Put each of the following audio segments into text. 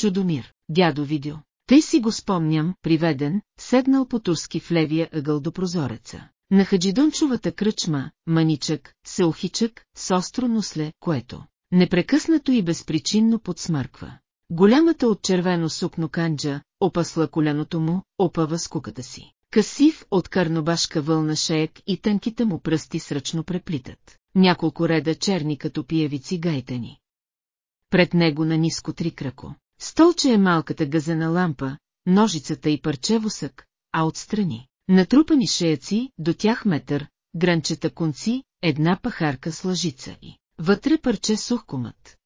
Чудомир, дядо Видю. Тъй си го спомням, приведен, седнал по турски в левия ъгъл до прозореца. На хаджидончовата кръчма, маничък, селхичък, с остро носле, което непрекъснато и безпричинно подсмърква. Голямата от червено сукно канджа, опасла коляното му, опава скуката си. Касив от карнобашка вълна шеек и тънките му пръсти сръчно преплитат. Няколко реда черни като пиевици гайтани. Пред него на ниско три крако. Столче е малката газена лампа, ножицата и парче восък, а отстрани. Натрупани шеяци, до тях метър, гранчета конци, една пахарка с лъжица и вътре парче сух комът.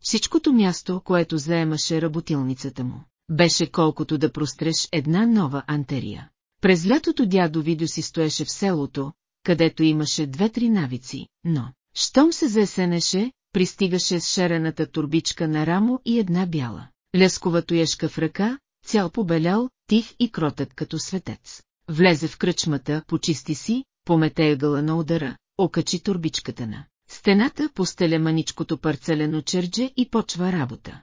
Всичкото място, което заемаше работилницата му, беше колкото да простреш една нова антерия. През лятото дядо Видо си стоеше в селото, където имаше две-три навици, но, щом се заесенеше, пристигаше с шерената турбичка на рамо и една бяла. Лескова тоешка в ръка, цял побелял, тих и кротък като светец. Влезе в кръчмата, почисти си, помете ъгъла на удара, окачи турбичката на стената, постеля маничкото парцелено чердже и почва работа.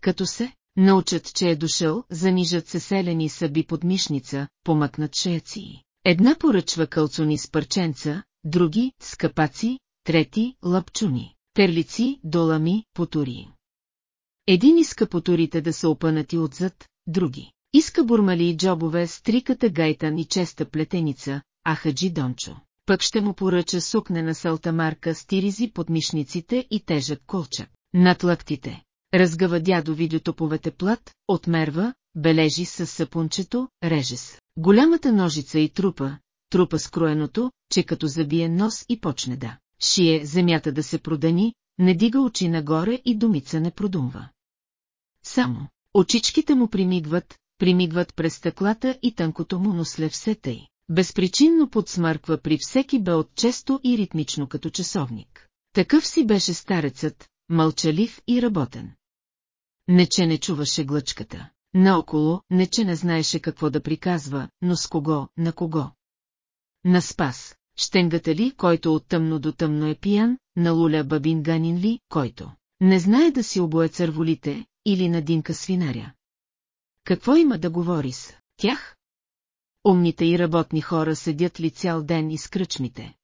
Като се научат, че е дошъл, занижат се селени съби под мишница, помъкнат шеяци. Една поръчва кълцуни с парченца, други – скъпаци, трети – лапчуни, терлици, долами, потури. Един иска потурите да са опънати отзад, други. Иска бурмали и джобове с триката гайтан и честа плетеница, а хаджи Дончо. Пък ще му поръча сукне на салтамарка с тиризи под мишниците и тежък колчак. Над лъктите. Разгъва дядо видео топовете плат, отмерва, бележи с сапунчето, реже с. Голямата ножица и трупа, трупа скроеното, че като забие нос и почне да. Шие земята да се продани, не дига очи нагоре и думица не продумва. Само, очичките му примигват, примигват през стъклата и тънкото му носле все тъй. Безпричинно подсмърква при всеки бе от често и ритмично като часовник. Такъв си беше старецът, мълчалив и работен. Не че не чуваше глъчката. Наоколо, не че не знаеше какво да приказва, но с кого, на кого. На Спас, щенгата ли, който от тъмно до тъмно е пиян, на Луля Бабин Ганин ли, който не знае да си обое църволите, или на Динка свинаря. Какво има да говори с тях? Умните и работни хора седят ли цял ден и с кръчмите.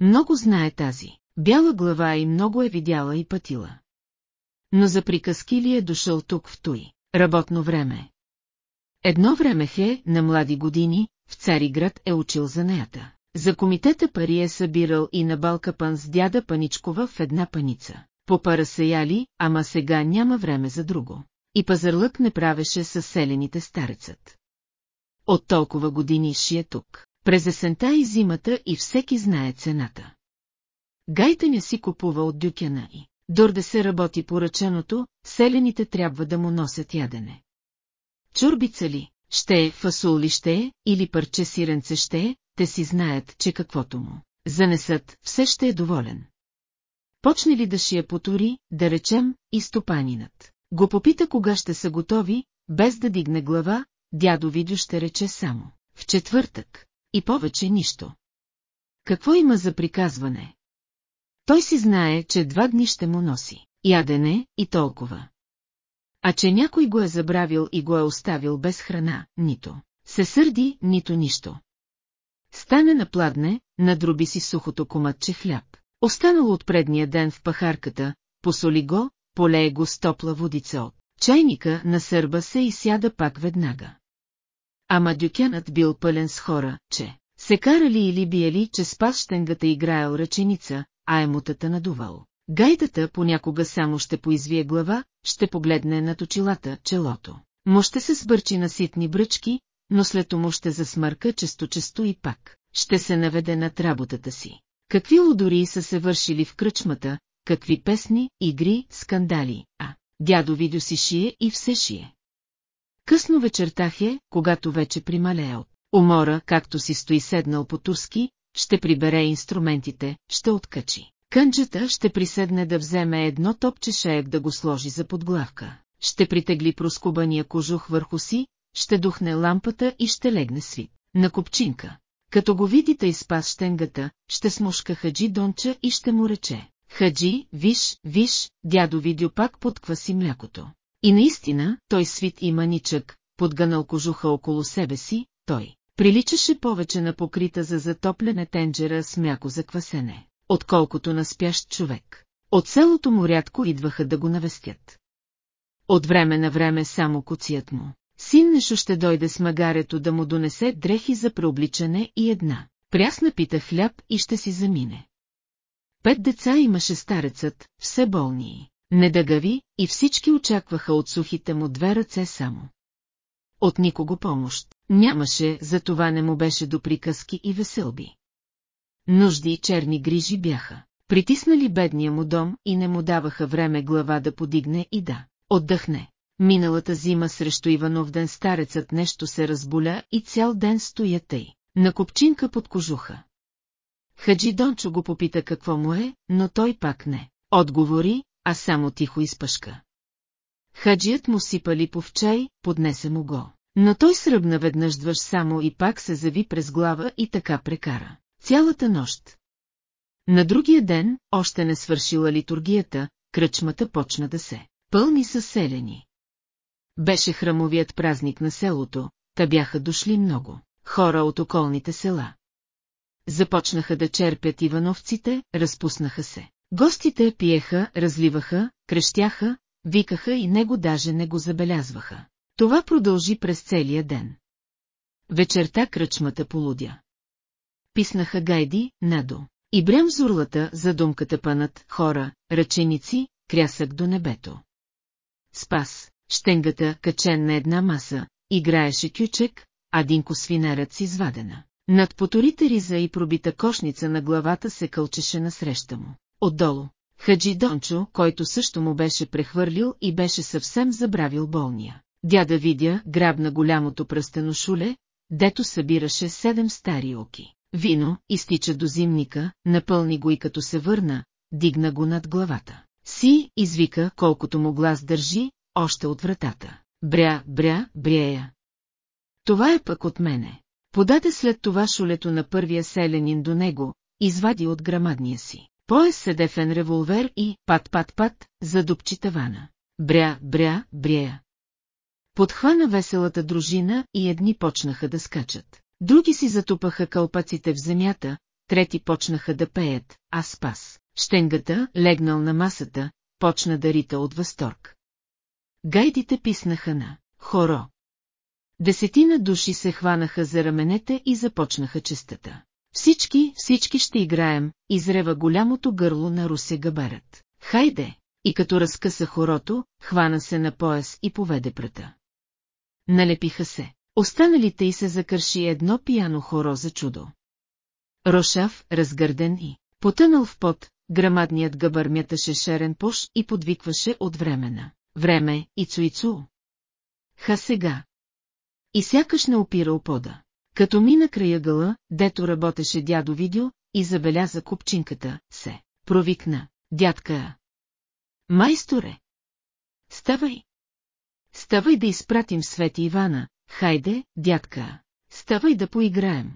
Много знае тази, бяла глава и много е видяла и пътила. Но за приказки ли е дошъл тук в той, работно време? Едно време Хе, на млади години, в Цариград е учил за неята. За комитета пари е събирал и на Балкапан с дяда Паничкова в една паница. По пара се яли, ама сега няма време за друго. И пазарлък не правеше със селените старецът. От толкова години ши е тук. През есента и зимата и всеки знае цената. Гайтаня си купува от дюкяна и, дорде се работи поръчаното, селените трябва да му носят ядене. Чурбица ли, ще е, фасул ли ще е, или парче сиренце ще е, те си знаят, че каквото му занесат, все ще е доволен. Почне ли да шия потури, да речем, и стопанинът. Го попита кога ще са готови, без да дигне глава, дядо Видю ще рече само. В четвъртък. И повече нищо. Какво има за приказване? Той си знае, че два дни ще му носи. Ядене и толкова. А че някой го е забравил и го е оставил без храна, нито. Се сърди, нито нищо. Стане на пладне, надроби си сухото коматче хляб. Останало от предния ден в пахарката, посоли го, полее го с топла водица от чайника, насърба се и сяда пак веднага. Ама дюкянът бил пълен с хора, че се карали или биели, че с пащенгата играел ръченица, а емотата надувал. Гайдата понякога само ще поизвие глава, ще погледне над очилата, челото. Му ще се сбърчи на ситни бръчки, но след му ще засмърка често-често и пак. Ще се наведе над работата си. Какви лудори са се вършили в кръчмата, какви песни, игри, скандали, а дядо Видо си шие и все шие. Късно вечертах е, когато вече прималеял. Умора, както си стои седнал по турски, ще прибере инструментите, ще откачи. Кънджата ще приседне да вземе едно топче шеек да го сложи за подглавка. Ще притегли проскубания кожух върху си, ще духне лампата и ще легне свит. На копчинка. Като го видите и спас щенгата, ще смушка Хаджи Донча и ще му рече. Хаджи, виж, виж, дядо Видю пак подкваси млякото. И наистина, той свит и маничък, подгънал кожуха около себе си, той приличаше повече на покрита за затопляне тенджера с мляко за квасене, отколкото на спящ човек. От селото му рядко идваха да го навестят. От време на време само коцият му. Син Нешо ще дойде с магарето да му донесе дрехи за преобличане и една. Прясна пита хляб и ще си замине. Пет деца имаше старецът, все болни, недъгави, и всички очакваха от сухите му две ръце само. От никого помощ нямаше, за това не му беше до приказки и веселби. Нужди и черни грижи бяха. Притиснали бедния му дом и не му даваха време глава да подигне и да отдъхне. Миналата зима срещу Иванов ден старецът нещо се разболя и цял ден стоя тъй, на копчинка под кожуха. Хаджи Дончо го попита какво му е, но той пак не. Отговори, а само тихо изпъшка. Хаджият му сипали по в чай, поднесе му го. Но той сръбна веднъж двъж само и пак се зави през глава и така прекара. Цялата нощ. На другия ден, още не свършила литургията, кръчмата почна да се пълни със селени. Беше храмовият празник на селото, та бяха дошли много хора от околните села. Започнаха да черпят ивановците, разпуснаха се. Гостите пиеха, разливаха, крещяха, викаха и него даже не го забелязваха. Това продължи през целия ден. Вечерта кръчмата полудя. Писнаха гайди, надо. И брям зурлата за думката пънат, хора, ръченици, крясък до небето. Спас, щенгата, качен на една маса, играеше кючек, а Динко свинерът извадена. Над поторите риза и пробита кошница на главата се кълчеше насреща му. Отдолу, Хаджи Дончо, който също му беше прехвърлил и беше съвсем забравил болния. Дяда видя, грабна голямото пръстено шуле, дето събираше седем стари оки. Вино, изтича до зимника, напълни го и като се върна, дигна го над главата. Си, извика, колкото му глас държи, още от вратата. Бря, бря, бряя. Това е пък от мене. Подаде след това шулето на първия селянин до него, извади от грамадния си. Пояс седефен револвер и, пат-пат-пат, задупчи тавана. Бря, бря, бря. Подхвана веселата дружина и едни почнаха да скачат. Други си затупаха кълпаците в земята, трети почнаха да пеят, а спас. Щенгата, легнал на масата, почна да рита от възторг. Гайдите писнаха на хоро. Десетина души се хванаха за раменете и започнаха честата. Всички, всички ще играем, изрева голямото гърло на Русе Габарът. Хайде! И като разкъса хорото, хвана се на пояс и поведе прата. Налепиха се. Останалите и се закърши едно пияно хоро за чудо. Рошав, разгърден и потънал в пот, грамадният гъбър мяташе шерен пош и подвикваше от времена. Време, и цуицу. Ха сега. И сякаш не опира опода. Като мина края гъла, дето работеше дядо Видео, и забеляза купчинката, се провикна. Дядка. Майсторе. Ставай. Ставай да изпратим Свети Ивана, хайде, дядка. Ставай да поиграем.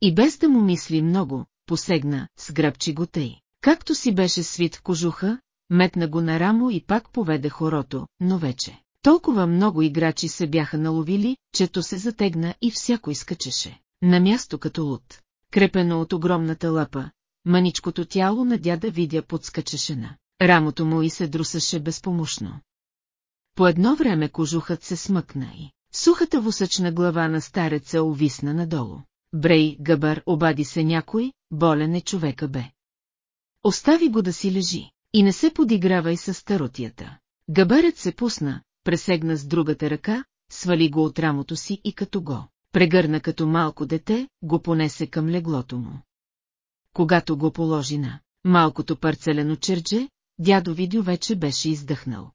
И без да му мисли много, посегна, сграбчи го тъй. Както си беше свит в кожуха, метна го на рамо и пак поведе хорото, но вече. Толкова много играчи се бяха наловили, че то се затегна и всяко изкачеше. На място като луд. Крепено от огромната лапа, маничкото тяло на дяда видя подскачеше на. Рамото му и се друсаше безпомощно. По едно време кожухът се смъкна и сухата восъчна глава на стареца увисна надолу. Брей, гъбър, обади се някой, болен е човека бе. Остави го да си лежи и не се подигравай с старотията. Габарът се пусна, пресегна с другата ръка, свали го от рамото си и като го прегърна като малко дете, го понесе към леглото му. Когато го положи на малкото парцелено чердже, дядо Видю вече беше издъхнал.